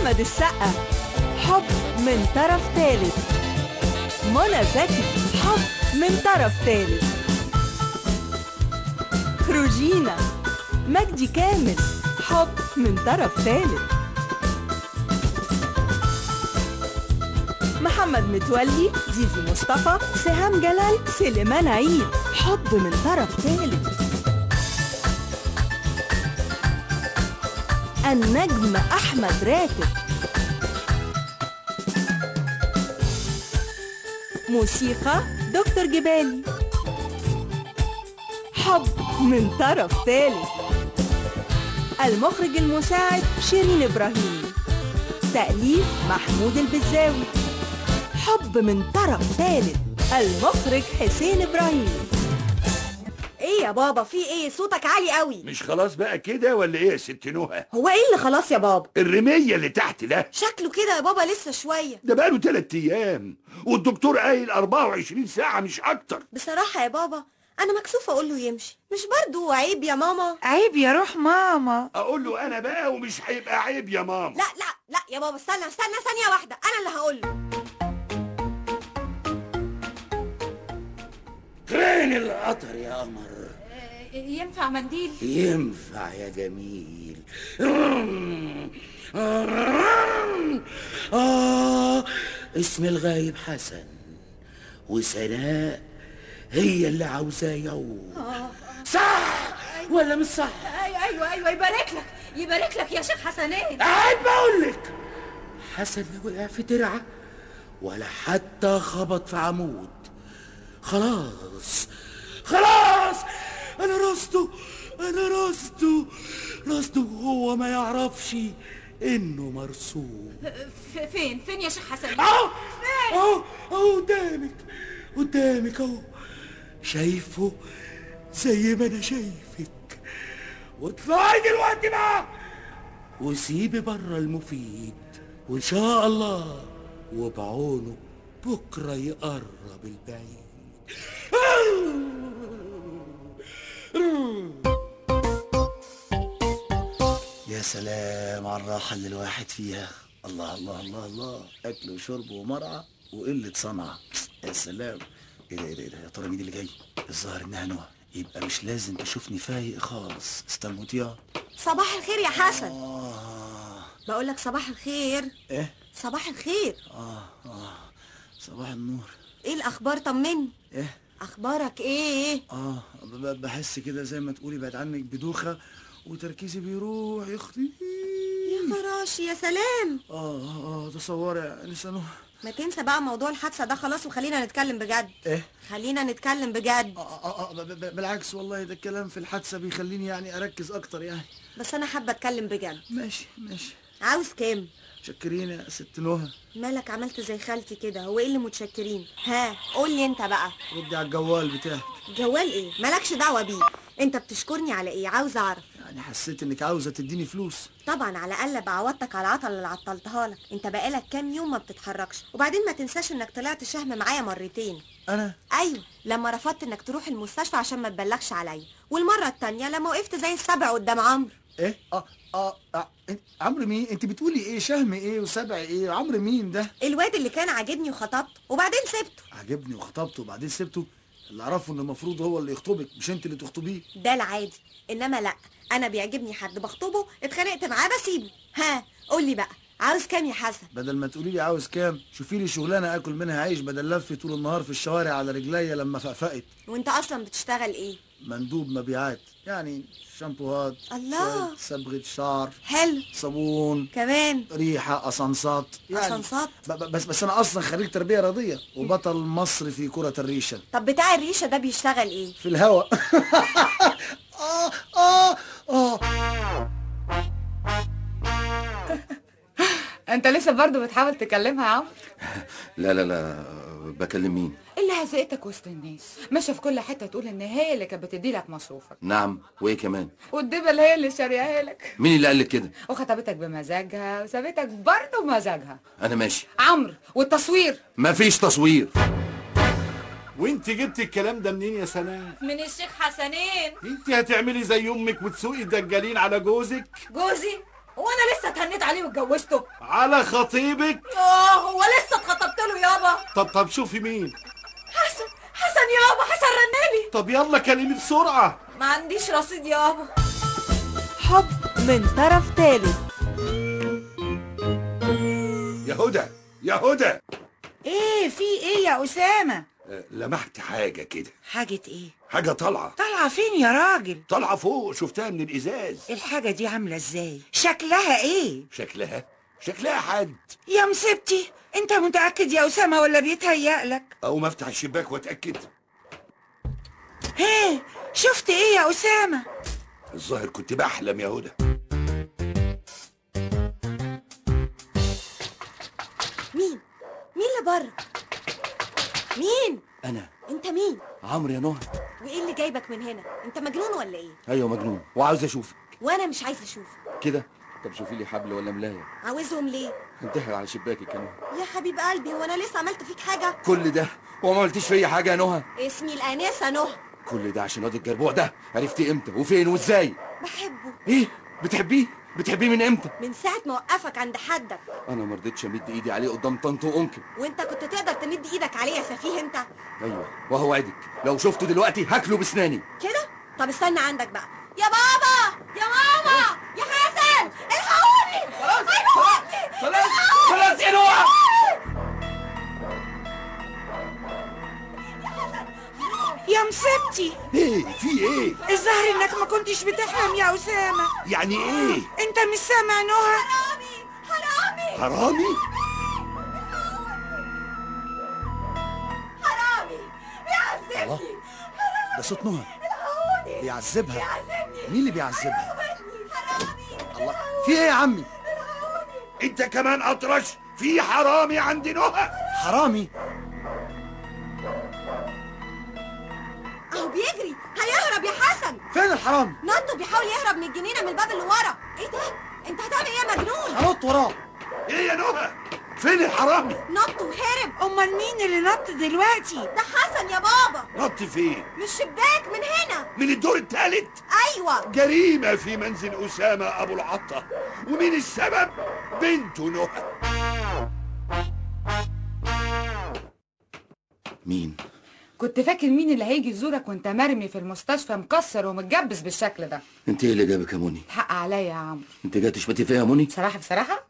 أحمد السقا. حب من طرف ثالث منى زكي حب من طرف ثالث روجينا مجدي كامل حب من طرف ثالث محمد متولي زيزي مصطفى سهام جلال سليمان عيد حب من طرف ثالث النجم أحمد راتب. موسيقى دكتور جبالي. حب من طرف ثالث المخرج المساعد شيرين إبراهيم. تأليف محمود البزاوي. حب من طرف ثالث المخرج حسين إبراهيم. إيه يا بابا في إيه؟ صوتك عالي قوي. مش خلاص بقى كده ولا إيه يا ست نهى هو إيه اللي خلاص يا بابا؟ الرمية اللي تحت ده. شكله كده يا بابا لسه شوية. ده بقاله تلات أيام والدكتور قايل 24 ساعة مش أكتر. بصراحة يا بابا أنا مكسوفه أقول له يمشي. مش برضو عيب يا ماما؟ عيب يا روح ماما. أقول له أنا بقى ومش هيبقى عيب يا ماما. لا لا لا يا بابا استنى استنى ثانية واحدة. أنا اللي هقول له. فين القطر يا قمر؟ ينفع منديل؟ ينفع يا جميل. آه اسم الغايب حسن وسناء هي اللي عاوزاه يعود صح ولا مش صح؟ أيوه أيوه أيوه يبارك لك يبارك لك يا شيخ حسنين. قاعد بقول لك. حسن لا وقع في ترعه ولا حتى خبط في عمود. خلاص خلاص. أنا راسته أنا راسته راسته هو ما يعرفش إنه مرسوم. ف- فين؟ فين يا شيخ حسنين أهو أهو أهو قدامك قدامك أهو. شايفه زي ما أنا شايفك. واطلعي دلوقتي بقى. وسيبي بره المفيد وإن شاء الله وبعونه بكرة يقرب البعيد. يا سلام على الراحة اللي الواحد فيها. الله الله الله الله. أكل وشرب ومرعى وقلة صنعة. يا سلام. إيه ده إيه ده إيه ده. يا ترى مين اللي جاي؟ الظاهر إنها نهى يبقى مش لازم تشوفني فايق خالص. استلموتيها صباح الخير يا حسن. آه. بقول لك صباح الخير. إيه؟ صباح الخير. آه آه. صباح النور. إيه الأخبار؟ طمني. إيه؟ أخبارك إيه؟ آه بحس كده زي ما تقولي بعد عنك بدوخة. وتركيزي بيروح يا أختي. يا خراشي يا سلام. آه آه آه تصوري يا نهى ما تنسى بقى موضوع الحادثة ده خلاص وخلينا نتكلم بجد. إيه؟ خلينا نتكلم بجد. آه آه آه ب- بالعكس والله ده الكلام في الحادثة بيخليني يعني أركز أكتر يعني. بس أنا حابة أتكلم بجد. ماشي ماشي. عاوز كام؟ شكرين يا ست نهى. مالك عملت زي خالتي كده؟ هو إيه اللي متشكرين؟ ها قول لي أنت بقى. ردي على الجوال بتاعك. جوال إيه؟ مالكش دعوة بيه. أنت بتشكرني على إيه؟ عاوز أعرف. يعني حسيت إنك عاوزة تديني فلوس. طبعا على الأقل بعوضتك على العطل اللي عطلتها لك. أنت بقالك كام يوم ما بتتحركش. وبعدين ما تنساش إنك طلعت شهم معايا مرتين. أنا؟ أيوه. لما رفضت إنك تروح المستشفى عشان ما تبلغش عليا. والمرة التانية لما وقفت زي السبع قدام عمرو. إيه؟ آه آه, آه. عمرو مين؟ أنت بتقولي إيه؟ شهم إيه؟ وسبع إيه؟ عمرو مين ده؟ الواد اللي كان عاجبني وخطبته وبعدين سبته. عجبني وخطبته وبعدين سبته؟ اللي أعرفه إن المفروض هو اللي يخطبك مش أنت اللي تخطبيه. ده العادي إنما لأ أنا بيعجبني حد بخطبه اتخانقت معاه بسيبه. ها قول لي بقى عاوز كام يا حسن؟ بدل ما تقولي لي عاوز كام شوفي لي شغلانة آكل منها عيش بدل لف طول النهار في الشوارع على رجليا لما فقفقت. وأنت أصلا بتشتغل إيه؟ مندوب مبيعات يعني شامبوهات الله. صبغة شعر حلو. صابون كمان. ريحة أسانسات أسانسات؟ ب- ب- بس بس أنا أصلا خريج تربية رياضية وبطل مصر في كرة الريشة. طب بتاع الريشة ده بيشتغل إيه؟ في الهوا. آه آه آه. أنت لسه برضه بتحاول تكلمها يا عمرو لا لا لا بكلم مين؟ هزقتك وسط الناس. ماشية في كل حتة تقول إن هي اللي كانت بتدي لك مصروفك. نعم. وإيه كمان؟ والدبل هي اللي شاريها لك. مين اللي قال لك كده؟ وخطبتك بمزاجها وسابتك برضه بمزاجها. أنا ماشي. عمرو والتصوير. مفيش تصوير. وإنت جبت الكلام ده منين يا سناء من الشيخ حسنين. إنت هتعملي زي أمك وتسوقي الدجالين على جوزك؟ جوزي هو أنا لسه اتهنيت عليه واتجوزته؟ على خطيبك؟ آه هو لسه اتخطبت له يابا. طب طب شوفي مين. حسن يابا حسن رنالي. طب يلا كلمي بسرعة. ما عنديش رصيد يابا حب من طرف ثالث يا هدى يا هدى. إيه في إيه يا أسامة؟ آه، لمحت حاجة كده. حاجة إيه؟ حاجة طالعة. طالعة فين يا راجل؟ طالعة فوق شفتها من الإزاز. الحاجة دي عاملة إزاي؟ شكلها إيه؟ شكلها شكلها حد يا مصيبتي انت متأكد يا أسامة ولا بيتهيألك أو ما افتح الشباك واتأكد. إيه شفت إيه يا أسامة؟ الظاهر كنت بحلم يا هدى. مين؟ مين اللي بره؟ مين؟ أنا. انت مين؟ عمرو يا نهى وايه اللي جايبك من هنا؟ انت مجنون ولا إيه؟ أيوه مجنون وعاوز أشوفك. وأنا مش عايز أشوفك. كده؟ طب شوفي لي حبل ولا ملاية. عاوزهم ليه؟ انتحر على شباكك كمان يا حبيب قلبي هو أنا لسه عملت فيك حاجة؟ كل ده؟ وما عملتيش فيا حاجة يا نهى؟ اسمي الانسه نهى. كل ده عشان واد الجربوع ده. عرفتي إمتى؟ وفين؟ وإزاي؟ بحبه. إيه؟ بتحبيه؟ بتحبيه من إمتى؟ من ساعة ما وقفك عند حدك. أنا ما رضيتش أمد إيدي عليه قدام طنط وانكل وأنت كنت تقدر تمد إيدك عليه يا سفيه أنت. أيوه وهو عدك. لو شفته دلوقتي هاكله بسناني كده؟ طب استنى عندك بقى. يا بابا! يا ماما! يا حسن! الحقوني! هيموتني خلاص خلاص يا نهى يا مصيبتي إيه في إيه؟ الظاهر إنك ما كنتش بتحلم يا أسامة. يعني إيه؟ أنت مش سامع نهى؟ حرامي! حرامي! حرامي؟ حرامي! بيعذبني ده صوت نهى. بيعذبها. مين اللي بيعذبها الله في إيه يا عمي؟ أنت كمان أطرش في حرامي عند نهى. حرامي؟ أهو بيجري هيهرب يا حسن. فين الحرامي نط بيحاول يهرب من الجنينة من الباب اللي ورا. إيه ده؟ أنت هتعمل إيه يا مجنون؟ هنط وراه. إيه يا نهى؟ فين الحرامي؟ نط وهرب أمال مين اللي نط دلوقتي؟ ده حسن يا بابا. نط فين؟ من الشباك من هنا. من الدور الثالث أيوه. جريمة في منزل أسامة أبو العطة ومين السبب؟ بنته نهى. مين؟ كنت فاكر مين اللي هيجي يزورك وانت مرمي في المستشفى مكسر ومتجبس بالشكل ده. انت إيه اللي جابك يا موني؟ الحق عليا يا عمرو انت جاي تشمتي فيا يا موني؟ بصراحة بصراحة؟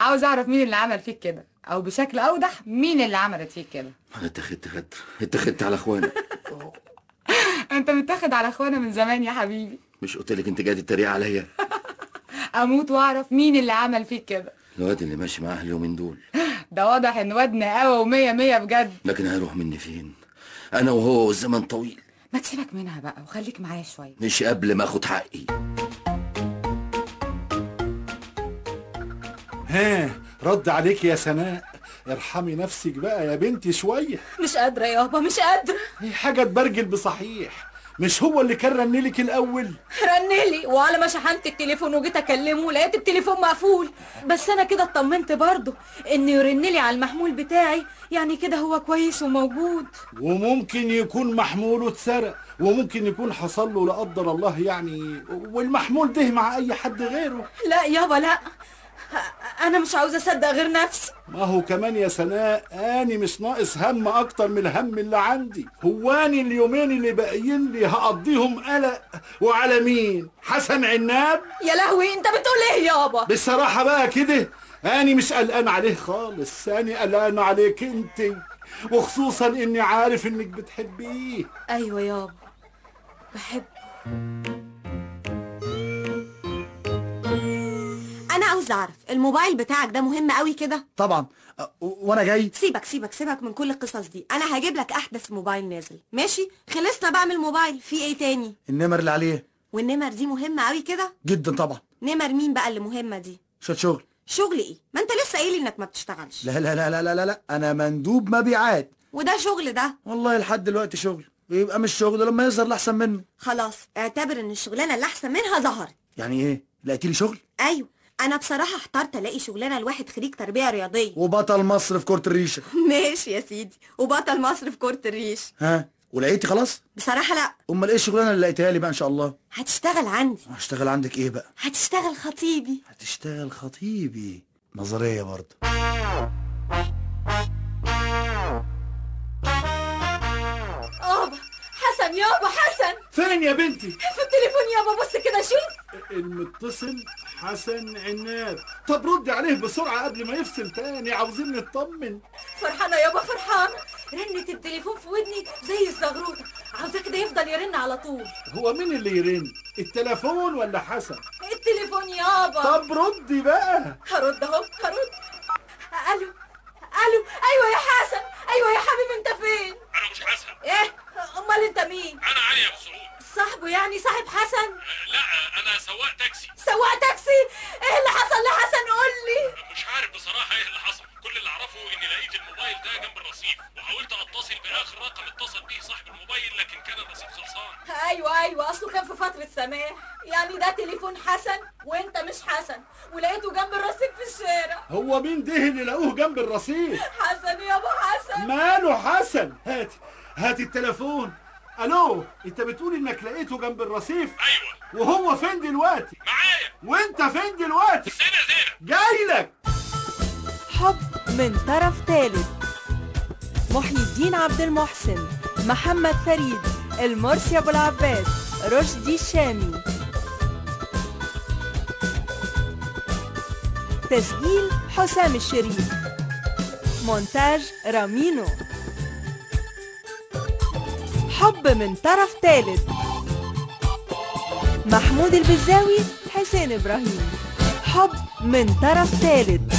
عاوز أعرف مين اللي عمل فيك كده؟ أو بشكل أوضح مين اللي عملت فيك كده؟ أنا اتخذت غدر اتخذت على أخوانا. أنت متاخد على أخوانا من زمان يا حبيبي. مش قلت لك أنت جاي تتريق عليا؟ أموت وأعرف مين اللي عمل فيك كده. الواد اللي ماشي معاه اليومين دول. ده واضح إن واد نقاوة ومية مية بجد. لكن هيروح مني فين؟ أنا وهو والزمن طويل. ما تسيبك منها بقى وخليك معايا شوية. مش قبل ما أخد حقي. ها رد عليك يا سناء. ارحمي نفسك بقى يا بنتي شوية. مش قادرة يابا مش قادرة. هي حاجة تبرجل بصحيح. مش هو اللي كان رنلك الأول؟ رنلي وعلى ما شحنت التليفون وجيت أكلمه لقيت التليفون مقفول. بس أنا كده اطمنت برضه انه يرنلي على المحمول بتاعي. يعني كده هو كويس وموجود. وممكن يكون محموله اتسرق وممكن يكون حصل له لا قدر الله يعني والمحمول ده مع أي حد غيره. لا يابا لا. أنا مش عاوزه أصدق غير نفسي. ما هو كمان يا سناء آني مش ناقص هم أكتر من الهم اللي عندي. هو اني اليومين اللي باقيين لي هقضيهم قلق وعلى مين؟ حسن عناب؟ يا لهوي أنت بتقول إيه يابا؟ بصراحة بقى كده آني مش قلقان عليه خالص. آني قلقان عليك أنت وخصوصا إني عارف إنك بتحبيه. أيوه يابا بحب عاوز أعرف الموبايل بتاعك ده مهم قوي كده؟ طبعا. أ- و- وأنا جاي. سيبك سيبك سيبك من كل القصص دي. أنا هجيب لك أحدث موبايل نازل. ماشي؟ خلصنا بقى من الموبايل. في إيه تاني؟ النمر اللي عليه. والنمر دي مهمة قوي كده؟ جدا طبعا. نمر مين بقى اللي مهمة دي؟ شوية شغل. شغل إيه؟ ما أنت لسه قايل إنك ما بتشتغلش. لا لا لا لا لا لا, لا. أنا مندوب مبيعات. وده شغل ده؟ والله لحد دلوقتي شغل. يبقى مش شغل لما يظهر الاحسن منه. خلاص اعتبر إن الشغلانة اللي أحسن منها ظهرت. يعني إيه؟ لقيتي لي شغل؟ أيوه. أنا بصراحة احترت ألاقي شغلانة لواحد خريج تربية رياضية. وبطل مصر في كرة الريشة. ماشي يا سيدي. وبطل مصر في كرة الريش. ها؟ ولقيتي خلاص؟ بصراحة لا. أمال إيه الشغلانة اللي لقيتها لي بقى إن شاء الله؟ هتشتغل عندي. هشتغل عندك إيه بقى؟ هتشتغل خطيبي. هتشتغل خطيبي. نظرية برضه. حسن يابا حسن. فين يا بنتي؟ في التليفون يابا بص كده شوف. المتصل؟ حسن عناب. طب ردي عليه بسرعة قبل ما يفصل تاني عاوزين نطمن. فرحانة يابا فرحانة رنت التليفون في ودني زي الزغروطة عاوزاه كده يفضل يرن على طول. هو مين اللي يرن؟ التليفون ولا حسن؟ التليفون يابا طب ردي بقى. هرد أهو هرد. ألو ألو. أيوه يا حسن. أيوه يا حبيبي أنت فين؟ أنا مش حسن. إيه؟ أمال أنت مين؟ أنا علي أبو سعود صاحبه يعني صاحب حسن؟ لا أنا سواق تاكسي. سواق تاكسي؟ إيه اللي حصل؟ لحسن قول لي. مش عارف بصراحة إيه اللي حصل. كل اللي أعرفه إني لقيت الموبايل ده جنب الرصيف وحاولت أتصل بآخر رقم اتصل بيه صاحب الموبايل لكن كان الرصيف خلصان أيوه أيوه. أصله كان في فترة سماح. يعني ده تليفون حسن وأنت مش حسن ولقيته جنب الرصيف في الشارع. هو مين ده اللي لقوه جنب الرصيف؟ حسن يابا حسن. ماله حسن؟ هاتي هاتي التليفون. ألو أنت بتقول إنك لقيته جنب الرصيف؟ أيوه. وهو فين دلوقتي؟ معايا. وانت فين دلوقتي؟ زينه زينه جاي لك. حب من طرف ثالث محي الدين عبد المحسن محمد فريد المرسي أبو العباس رشدي الشامي. تسجيل حسام الشريف. مونتاج رامينو. حب من طرف ثالث محمود البزاوي حسين إبراهيم. حب من طرف ثالث.